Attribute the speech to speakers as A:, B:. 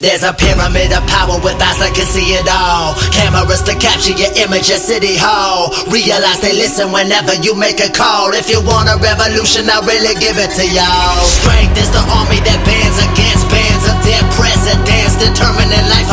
A: There's a pyramid of power with eyes that can see it all. Cameras to capture your image at City Hall. Realize they listen whenever you make a call. If you want a revolution, I'll really give it to y'all. Strength is the army that bands against bands of dead presidents. Determining life